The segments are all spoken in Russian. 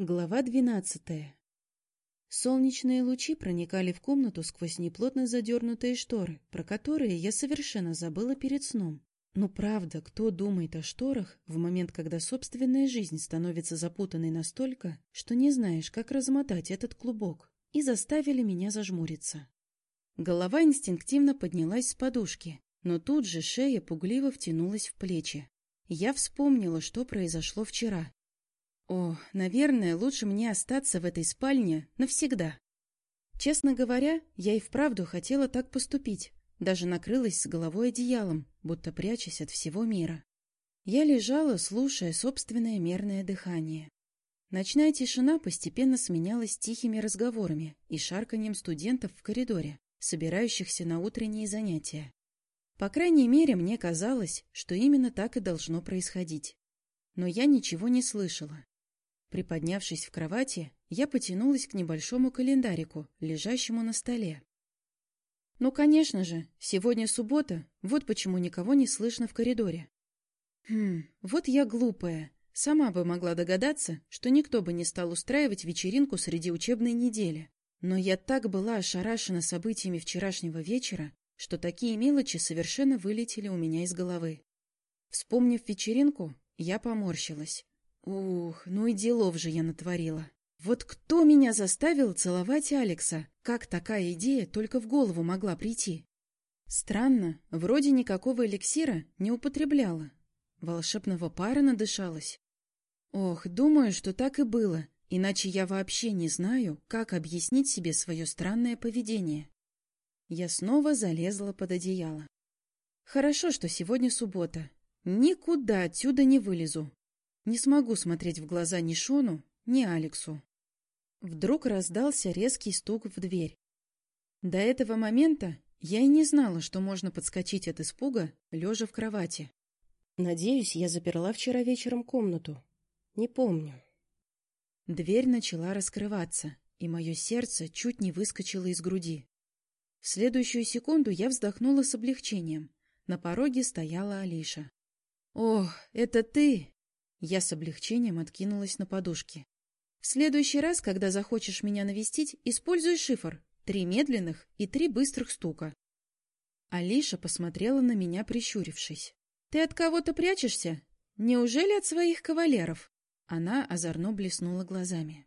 Глава двенадцатая. Солнечные лучи проникали в комнату сквозь неплотно задернутые шторы, про которые я совершенно забыла перед сном. Ну правда, кто думает о шторах в момент, когда собственная жизнь становится запутанной настолько, что не знаешь, как размотать этот клубок, и заставили меня зажмуриться. Голова инстинктивно поднялась с подушки, но тут же шея пугливо втянулась в плечи. Я вспомнила, что произошло вчера, о, наверное, лучше мне остаться в этой спальне навсегда. Честно говоря, я и вправду хотела так поступить. Даже накрылась с головой одеялом, будто прячась от всего мира. Я лежала, слушая собственное мерное дыхание. Ночная тишина постепенно сменялась тихими разговорами и шарканьем студентов в коридоре, собирающихся на утренние занятия. По крайней мере, мне казалось, что именно так и должно происходить. Но я ничего не слышала, Приподнявшись в кровати, я потянулась к небольшому календарику, лежащему на столе. Ну, конечно же, сегодня суббота, вот почему никого не слышно в коридоре. Хм, вот я глупая. Сама бы могла догадаться, что никто бы не стал устраивать вечеринку среди учебной недели. Но я так была ошарашена событиями вчерашнего вечера, что такие мелочи совершенно вылетели у меня из головы. Вспомнив вечеринку, я поморщилась. Ух, ну и делов же я натворила. Вот кто меня заставил целовать Алекса? Как такая идея только в голову могла прийти? Странно, вроде никакого эликсира не употребляла. Волшебного пара надышалась. Ох, думаю, что так и было, иначе я вообще не знаю, как объяснить себе свое странное поведение. Я снова залезла под одеяло. Хорошо, что сегодня суббота. Никуда отсюда не вылезу. Не смогу смотреть в глаза ни Шону, ни Алексу. Вдруг раздался резкий стук в дверь. До этого момента я и не знала, что можно подскочить от испуга, лежа в кровати. Надеюсь, я заперла вчера вечером комнату. Не помню. Дверь начала раскрываться, и мое сердце чуть не выскочило из груди. В следующую секунду я вздохнула с облегчением. На пороге стояла Алиша. «Ох, это ты!» Я с облегчением откинулась на подушки. В следующий раз, когда захочешь меня навестить, используй шифр. Три медленных и три быстрых стука. Алиша посмотрела на меня, прищурившись. «Ты от кого-то прячешься? Неужели от своих кавалеров?» Она озорно блеснула глазами.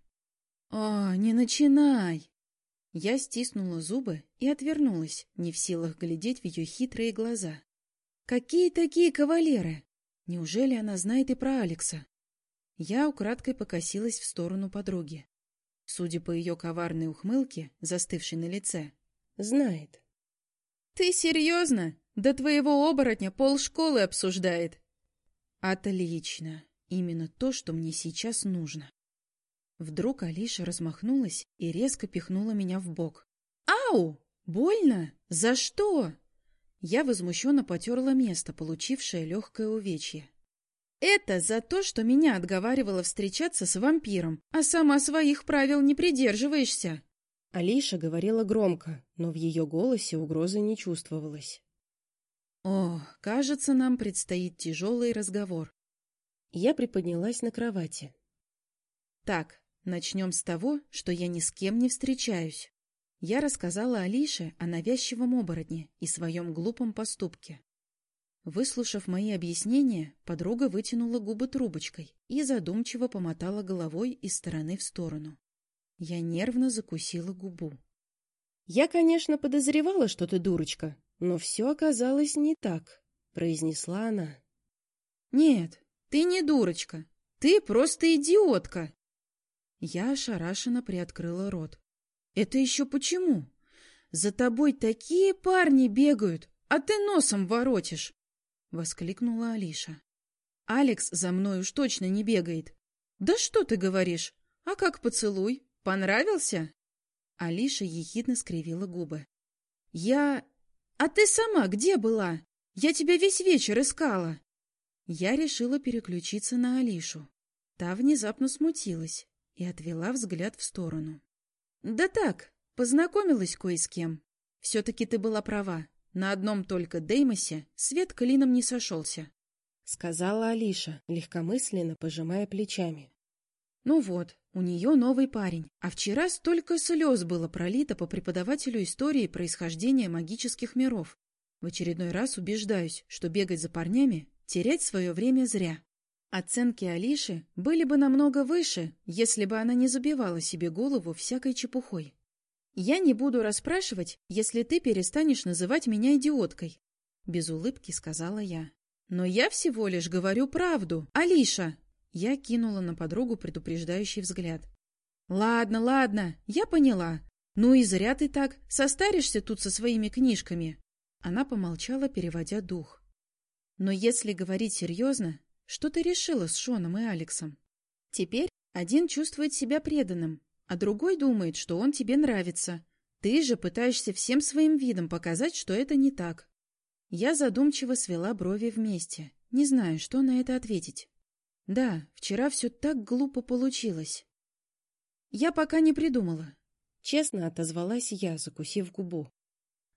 «О, не начинай!» Я стиснула зубы и отвернулась, не в силах глядеть в ее хитрые глаза. «Какие такие кавалеры? Неужели она знает и про Алекса? Я украдкой покосилась в сторону подруги. Судя по ее коварной ухмылке, застывшей на лице. Знает. «Ты серьезно? Да твоего оборотня полшколы обсуждает!» «Отлично! Именно то, что мне сейчас нужно!» Вдруг Алиша размахнулась и резко пихнула меня в бок. «Ау! Больно? За что?» Я возмущенно потерла место, получившее легкое увечье. «Это за то, что меня отговаривало встречаться с вампиром, а сама своих правил не придерживаешься!» Алиша говорила громко, но в ее голосе угрозы не чувствовалось. «О, кажется, нам предстоит тяжелый разговор». Я приподнялась на кровати. «Так, начнем с того, что я ни с кем не встречаюсь. Я рассказала Алише о навязчивом оборотне и своем глупом поступке. Выслушав мои объяснения, подруга вытянула губы трубочкой и задумчиво помотала головой из стороны в сторону. Я нервно закусила губу. — Я, конечно, подозревала, что ты дурочка, но все оказалось не так, — произнесла она. — Нет, ты не дурочка, ты просто идиотка. Я ошарашенно приоткрыла рот. «Это еще почему? За тобой такие парни бегают, а ты носом воротишь!» — воскликнула Алиша. «Алекс за мной уж точно не бегает. Да что ты говоришь? А как поцелуй? Понравился?» Алиша ехидно скривила губы. «Я... А ты сама где была? Я тебя весь вечер искала!» Я решила переключиться на Алишу. Та внезапно смутилась и отвела взгляд в сторону. «Да так, познакомилась кое с кем. Все-таки ты была права. На одном только Деймосе свет клином не сошелся», — сказала Алиша, легкомысленно пожимая плечами. Ну вот, у нее новый парень, а вчера столько слез было пролито по преподавателю истории происхождения магических миров. В очередной раз убеждаюсь, что бегать за парнями – терять свое время зря. Оценки Алиши были бы намного выше, если бы она не забивала себе голову всякой чепухой. «Я не буду расспрашивать, если ты перестанешь называть меня идиоткой», — без улыбки сказала я. «Но я всего лишь говорю правду, Алиша!» Я кинула на подругу предупреждающий взгляд. «Ладно, ладно, я поняла. Ну и зря ты так, состаришься тут со своими книжками». Она помолчала, переводя дух. «Но если говорить серьезно, что ты решила с Шоном и Алексом? Теперь один чувствует себя преданным, а другой думает, что он тебе нравится. Ты же пытаешься всем своим видом показать, что это не так. Я задумчиво свела брови вместе, не знаю, что на это ответить. Да, вчера все так глупо получилось. Я пока не придумала. Честно отозвалась я, закусив губу.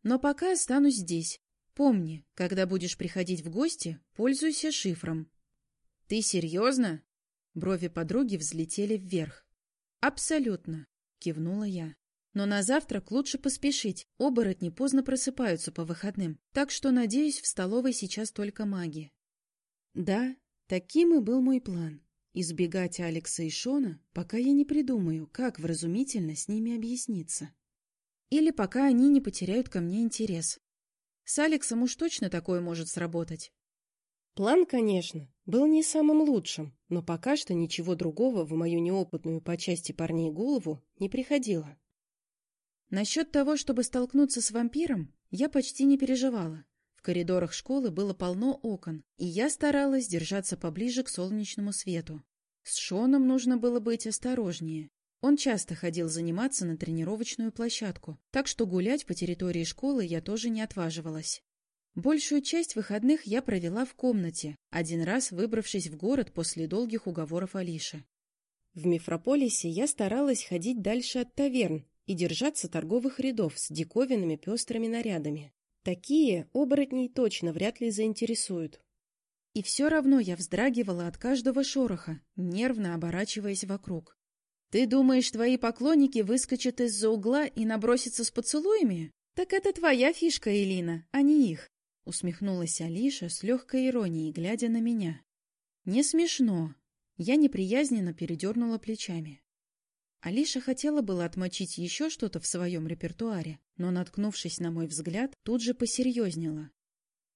Но пока останусь здесь. Помни, когда будешь приходить в гости, пользуйся шифром. «Ты серьезно?» Брови подруги взлетели вверх. «Абсолютно», — кивнула я. «Но на завтрак лучше поспешить. Оборотни поздно просыпаются по выходным, так что, надеюсь, в столовой сейчас только маги». Да, таким и был мой план. Избегать Алекса и Шона, пока я не придумаю, как вразумительно с ними объясниться. Или пока они не потеряют ко мне интерес. С Алексом уж точно такое может сработать. План, конечно, был не самым лучшим, но пока что ничего другого в мою неопытную по части парней голову не приходило. Насчет того, чтобы столкнуться с вампиром, я почти не переживала. В коридорах школы было полно окон, и я старалась держаться поближе к солнечному свету. С Шоном нужно было быть осторожнее. Он часто ходил заниматься на тренировочную площадку, так что гулять по территории школы я тоже не отваживалась. Большую часть выходных я провела в комнате, один раз выбравшись в город после долгих уговоров Алиши. В Мефрополисе я старалась ходить дальше от таверн и держаться торговых рядов с диковинными пестрыми нарядами. Такие оборотней точно вряд ли заинтересуют. И все равно я вздрагивала от каждого шороха, нервно оборачиваясь вокруг. «Ты думаешь, твои поклонники выскочат из-за угла и набросятся с поцелуями? Так это твоя фишка, Элина, а не их. — усмехнулась Алиша с легкой иронией, глядя на меня. «Не смешно». Я неприязненно передернула плечами. Алиша хотела было отмочить еще что-то в своем репертуаре, но, наткнувшись на мой взгляд, тут же посерьезнела.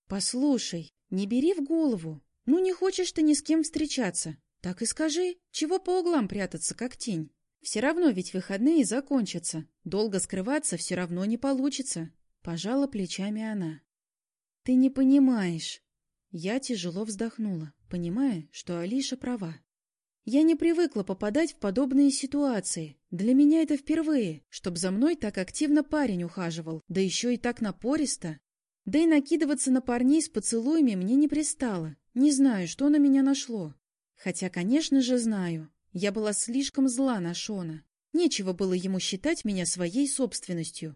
«Послушай, не бери в голову. Ну, не хочешь ты ни с кем встречаться. Так и скажи, чего по углам прятаться, как тень? Все равно ведь выходные закончатся. Долго скрываться все равно не получится». Пожала плечами она. «Ты не понимаешь». Я тяжело вздохнула, понимая, что Алиша права. Я не привыкла попадать в подобные ситуации. Для меня это впервые, чтоб за мной так активно парень ухаживал, да еще и так напористо. Да и накидываться на парней с поцелуями мне не пристало. Не знаю, что на меня нашло. Хотя, конечно же, знаю. Я была слишком зла на Шона. Нечего было ему считать меня своей собственностью.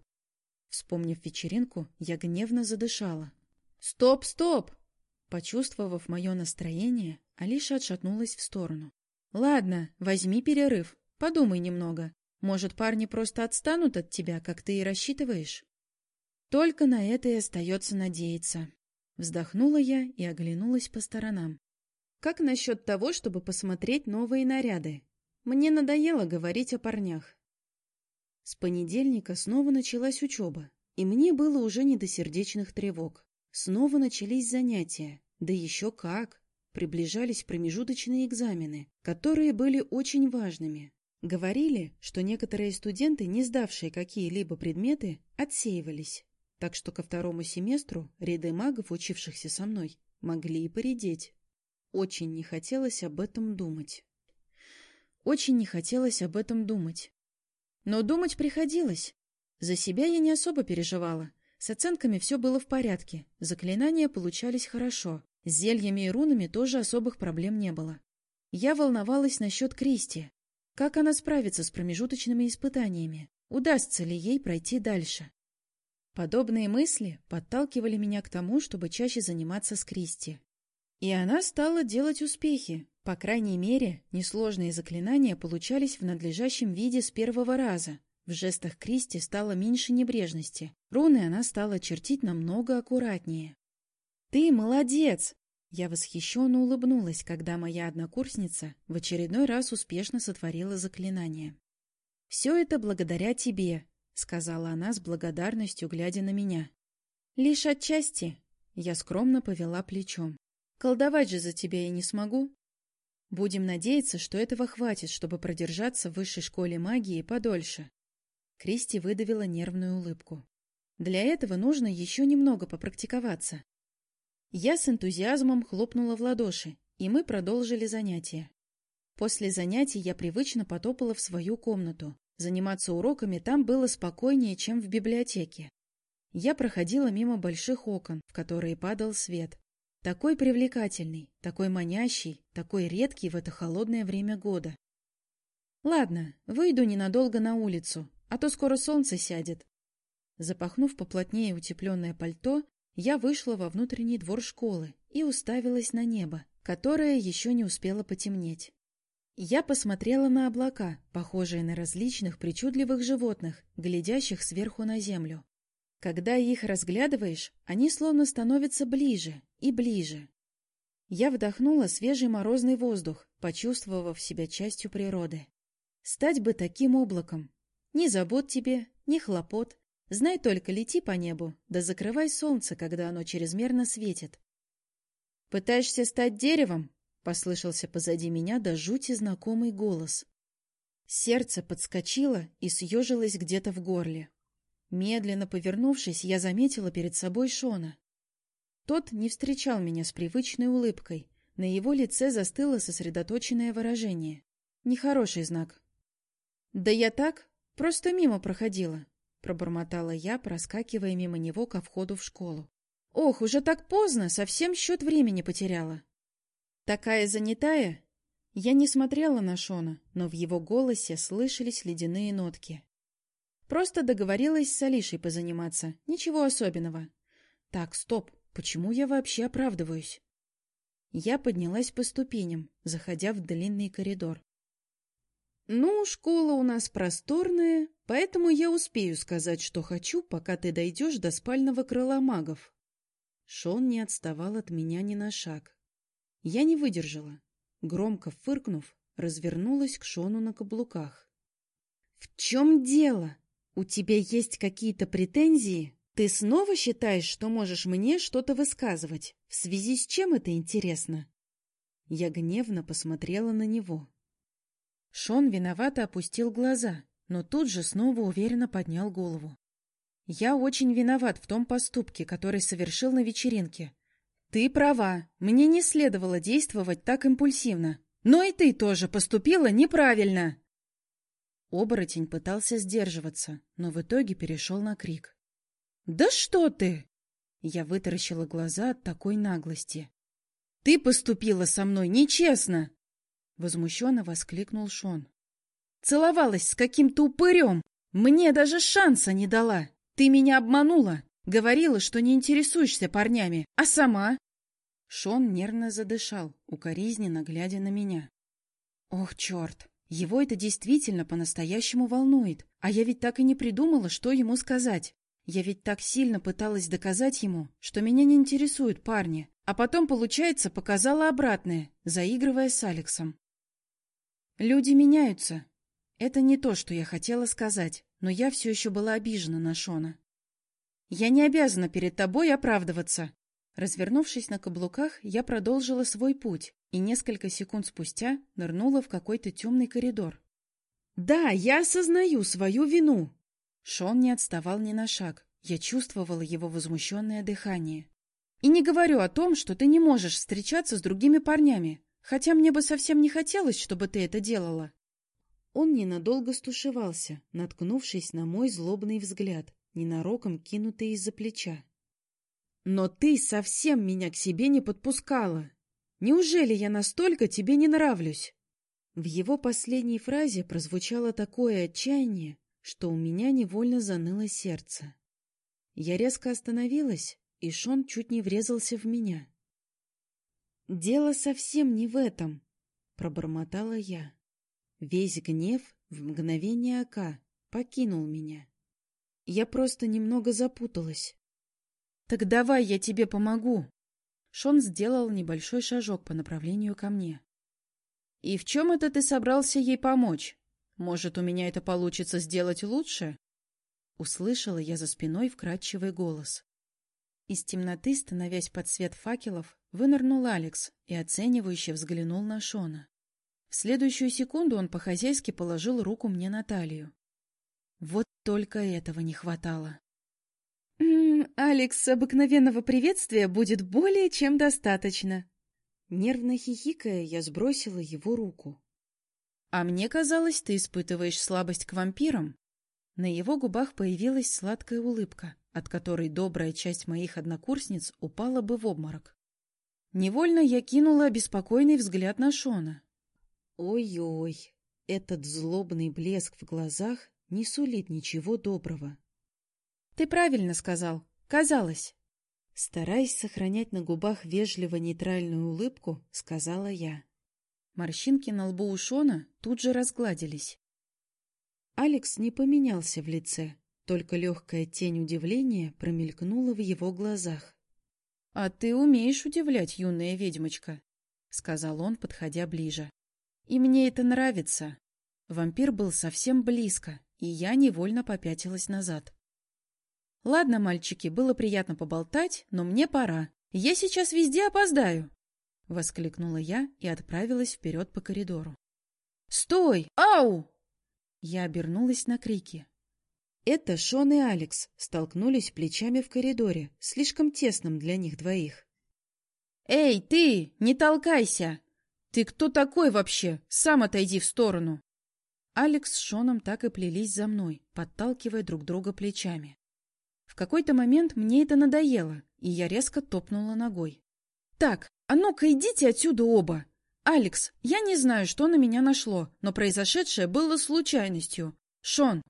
Вспомнив вечеринку, я гневно задышала. «Стоп, стоп!» Почувствовав мое настроение, Алиша отшатнулась в сторону. «Ладно, возьми перерыв, подумай немного. Может, парни просто отстанут от тебя, как ты и рассчитываешь?» Только на это и остается надеяться. Вздохнула я и оглянулась по сторонам. «Как насчет того, чтобы посмотреть новые наряды? Мне надоело говорить о парнях». С понедельника снова началась учеба, и мне было уже не до сердечных тревог. Снова начались занятия, да еще как! Приближались промежуточные экзамены, которые были очень важными. Говорили, что некоторые студенты, не сдавшие какие-либо предметы, отсеивались, так что ко второму семестру ряды магов, учившихся со мной, могли и поредеть. Очень не хотелось об этом думать. Очень не хотелось об этом думать. Но думать приходилось. За себя я не особо переживала. С оценками все было в порядке, заклинания получались хорошо, с зельями и рунами тоже особых проблем не было. Я волновалась насчет Кристи. Как она справится с промежуточными испытаниями? Удастся ли ей пройти дальше? Подобные мысли подталкивали меня к тому, чтобы чаще заниматься с Кристи. И она стала делать успехи. По крайней мере, несложные заклинания получались в надлежащем виде с первого раза. В жестах Кристи стало меньше небрежности. Руны она стала чертить намного аккуратнее. «Ты молодец!» Я восхищенно улыбнулась, когда моя однокурсница в очередной раз успешно сотворила заклинание. «Все это благодаря тебе», — сказала она с благодарностью, глядя на меня. «Лишь отчасти», — я скромно повела плечом. «Колдовать же за тебя я не смогу». Будем надеяться, что этого хватит, чтобы продержаться в высшей школе магии подольше. Кристи выдавила нервную улыбку. Для этого нужно еще немного попрактиковаться. Я с энтузиазмом хлопнула в ладоши, и мы продолжили занятия. После занятий я привычно потопала в свою комнату. Заниматься уроками там было спокойнее, чем в библиотеке. Я проходила мимо больших окон, в которые падал свет. Такой привлекательный, такой манящий, такой редкий в это холодное время года. Ладно, выйду ненадолго на улицу, а то скоро солнце сядет. Запахнув поплотнее утепленное пальто, я вышла во внутренний двор школы и уставилась на небо, которое еще не успело потемнеть. Я посмотрела на облака, похожие на различных причудливых животных, глядящих сверху на землю. Когда их разглядываешь, они словно становятся ближе и ближе. Я вдохнула свежий морозный воздух, почувствовав себя частью природы. Стать бы таким облаком. Ни забот тебе, ни хлопот. Знай только, лети по небу, да закрывай солнце, когда оно чрезмерно светит. «Пытаешься стать деревом?» — послышался позади меня до жути знакомый голос. Сердце подскочило и съежилось где-то в горле. Медленно повернувшись, я заметила перед собой Шона. Тот не встречал меня с привычной улыбкой. На его лице застыло сосредоточенное выражение. Нехороший знак. «Да я так, просто мимо проходила», — пробормотала я, проскакивая мимо него ко входу в школу. «Ох, уже так поздно, совсем счет времени потеряла». «Такая занятая?» Я не смотрела на Шона, но в его голосе слышались ледяные нотки. Просто договорилась с Алишей позаниматься. Ничего особенного. Так, стоп. Почему я вообще оправдываюсь? Я поднялась по ступеням, заходя в длинный коридор. «Ну, школа у нас просторная, поэтому я успею сказать, что хочу, пока ты дойдешь до спального крыла магов». Шон не отставал от меня ни на шаг. Я не выдержала. Громко фыркнув, развернулась к Шону на каблуках. «В чем дело?» «У тебя есть какие-то претензии? Ты снова считаешь, что можешь мне что-то высказывать? В связи с чем это интересно?» Я гневно посмотрела на него. Шон виновато опустил глаза, но тут же снова уверенно поднял голову. «Я очень виноват в том поступке, который совершил на вечеринке. Ты права, мне не следовало действовать так импульсивно. Но и ты тоже поступила неправильно!» Оборотень пытался сдерживаться, но в итоге перешел на крик. «Да что ты!» Я вытаращила глаза от такой наглости. «Ты поступила со мной нечестно!» Возмущенно воскликнул Шон. «Целовалась с каким-то упырем! Мне даже шанса не дала! Ты меня обманула! Говорила, что не интересуешься парнями, а сама...» Шон нервно задышал, укоризненно глядя на меня. «Ох, черт! Его это действительно по-настоящему волнует, а я ведь так и не придумала, что ему сказать. Я ведь так сильно пыталась доказать ему, что меня не интересуют парни, а потом, получается, показала обратное, заигрывая с Алексом. Люди меняются. Это не то, что я хотела сказать, но я все еще была обижена на Шона. Я не обязана перед тобой оправдываться. Развернувшись на каблуках, я продолжила свой путь, и несколько секунд спустя нырнула в какой-то темный коридор. «Да, я осознаю свою вину!» Шон не отставал ни на шаг. Я чувствовала его возмущенное дыхание. «И не говорю о том, что ты не можешь встречаться с другими парнями, хотя мне бы совсем не хотелось, чтобы ты это делала». Он ненадолго стушевался, наткнувшись на мой злобный взгляд, ненароком кинутый из-за плеча. «Но ты совсем меня к себе не подпускала!» Неужели я настолько тебе не нравлюсь? В его последней фразе прозвучало такое отчаяние, что у меня невольно заныло сердце. Я резко остановилась, и Шон чуть не врезался в меня. Дело совсем не в этом. пробормотала я. Весь гнев в мгновение ока покинул меня. Я просто немного запуталась. «Так давай я тебе помогу!» Шон сделал небольшой шажок по направлению ко мне. «И в чем это ты собрался ей помочь? Может, у меня это получится сделать лучше?» Услышала я за спиной вкрадчивый голос. Из темноты, становясь под свет факелов, вынырнул Алекс и оценивающе взглянул на Шона. В следующую секунду он по-хозяйски положил руку мне на талию. Вот только этого не хватало. «М -м, «Алекс, обыкновенного приветствия будет более чем достаточно». Нервно хихикая, я сбросила его руку. «А мне казалось, ты испытываешь слабость к вампирам». На его губах появилась сладкая улыбка, от которой добрая часть моих однокурсниц упала бы в обморок. Невольно я кинула обеспокоенный взгляд на Шона. Ой-ой, этот злобный блеск в глазах не сулит ничего доброго. — Ты правильно сказал. Казалось. Стараясь сохранять на губах вежливо-нейтральную улыбку, сказала я. Морщинки на лбу у Шона тут же разгладились. Алекс не поменялся в лице, только легкая тень удивления промелькнула в его глазах. — А ты умеешь удивлять, юная ведьмочка, — сказал он, подходя ближе. — И мне это нравится. Вампир был совсем близко, и я невольно попятилась назад. — Ладно, мальчики, было приятно поболтать, но мне пора. Я сейчас везде опоздаю! — воскликнула я и отправилась вперед по коридору. — Стой! Ау! Я обернулась на крики. Это Шон и Алекс столкнулись плечами в коридоре, слишком тесном для них двоих. «Эй, ты! Не толкайся! Ты кто такой вообще? Сам отойди в сторону!» Алекс с Шоном так и плелись за мной, подталкивая друг друга плечами. В какой-то момент мне это надоело, и я резко топнула ногой. «Так, а ну-ка идите отсюда оба! Алекс, я не знаю, что на меня нашло, но произошедшее было случайностью. Шон,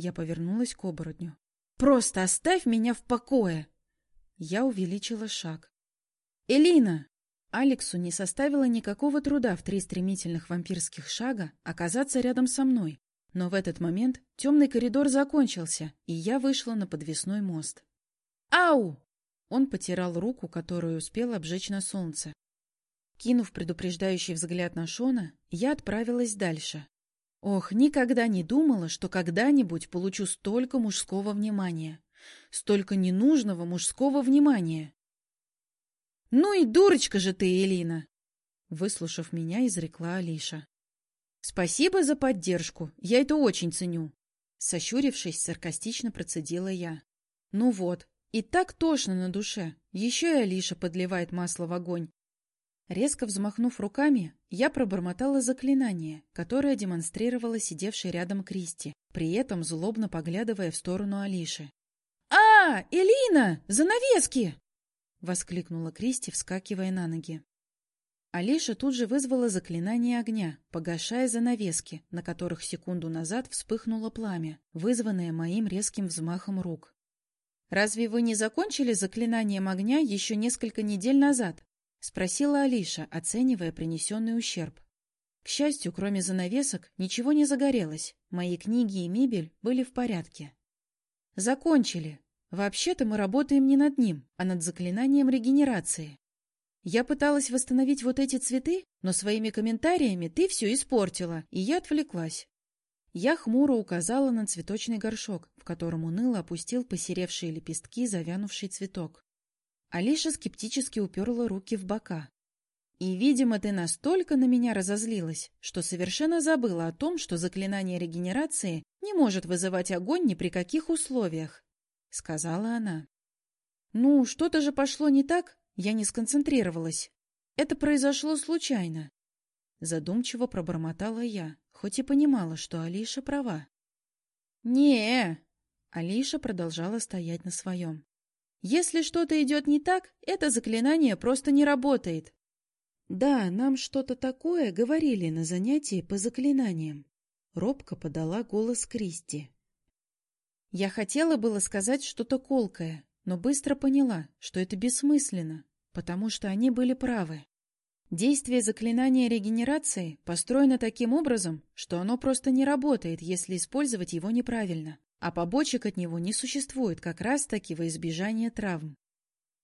я повернулась к оборотню. «Просто оставь меня в покое!» Я увеличила шаг. «Элина!» Алексу не составило никакого труда в три стремительных вампирских шага оказаться рядом со мной. Но в этот момент темный коридор закончился, и я вышла на подвесной мост. «Ау!» Он потирал руку, которую успел обжечь на солнце. Кинув предупреждающий взгляд на Шона, я отправилась дальше, Ох, никогда не думала, что когда-нибудь получу столько мужского внимания. Столько ненужного мужского внимания. «Ну и дурочка же ты, Элина!» Выслушав меня, изрекла Алиша. «Спасибо за поддержку, я это очень ценю!» Сощурившись, саркастично процедила я. «Ну вот, и так тошно на душе, еще и Алиша подливает масло в огонь, Резко взмахнув руками, я пробормотала заклинание, которое демонстрировала сидевшая рядом Кристи, при этом злобно поглядывая в сторону Алиши. «А, Элина! Занавески!» — воскликнула Кристи, вскакивая на ноги. Алиша тут же вызвала заклинание огня, погашая занавески, на которых секунду назад вспыхнуло пламя, вызванное моим резким взмахом рук. «Разве вы не закончили заклинанием огня еще несколько недель назад?» — спросила Алиша, оценивая принесенный ущерб. К счастью, кроме занавесок, ничего не загорелось. Мои книги и мебель были в порядке. Закончили. Вообще-то мы работаем не над ним, а над заклинанием регенерации. Я пыталась восстановить вот эти цветы, но своими комментариями ты все испортила, и я отвлеклась. Я хмуро указала на цветочный горшок, в котором уныло опустил посеревшие лепестки завянувший цветок. Алиша скептически уперла руки в бока. И, видимо, ты настолько на меня разозлилась, что совершенно забыла о том, что заклинание регенерации не может вызывать огонь ни при каких условиях, — сказала она. Ну, что-то же пошло не так, я не сконцентрировалась. Это произошло случайно. Задумчиво пробормотала я, хоть и понимала, что Алиша права. не Алиша продолжала стоять на своем. Если что-то идет не так, это заклинание просто не работает. Да, нам что-то такое говорили на занятии по заклинаниям. Робко подала голос Кристи. Я хотела было сказать что-то колкое, но быстро поняла, что это бессмысленно, потому что они были правы. Действие заклинания регенерации построено таким образом, что оно просто не работает, если использовать его неправильно, а побочек от него не существует как раз-таки во избежание травм.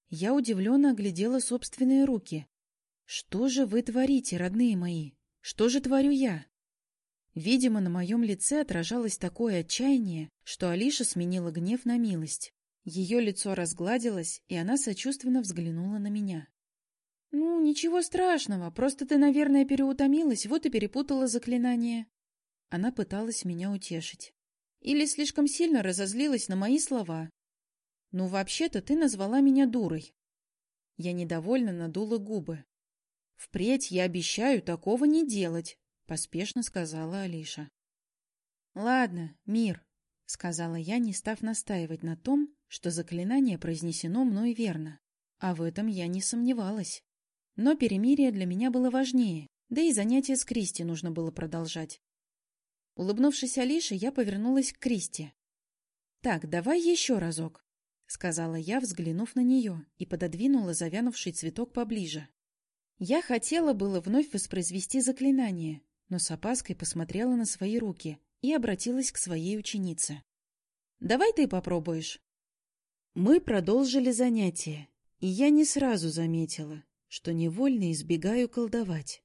Я удивленно оглядела собственные руки. Что же вы творите, родные мои? Что же творю я? Видимо, на моем лице отражалось такое отчаяние, что Алиша сменила гнев на милость. Ее лицо разгладилось, и она сочувственно взглянула на меня. «Ну, ничего страшного, просто ты, наверное, переутомилась, вот и перепутала заклинание». Она пыталась меня утешить. Или слишком сильно разозлилась на мои слова. «Ну, вообще-то ты назвала меня дурой». Я недовольно надула губы. «Впредь я обещаю такого не делать», — поспешно сказала Алиша. «Ладно, мир», — сказала я, не став настаивать на том, что заклинание произнесено мной верно. А в этом я не сомневалась. Но перемирие для меня было важнее, да и занятия с Кристи нужно было продолжать. Улыбнувшись Алише, я повернулась к Кристи. «Так, давай еще разок», — сказала я, взглянув на нее, и пододвинула завянувший цветок поближе. Я хотела было вновь воспроизвести заклинание, но с опаской посмотрела на свои руки и обратилась к своей ученице. «Давай ты попробуешь». Мы продолжили занятие, и я не сразу заметила, что невольно избегаю колдовать.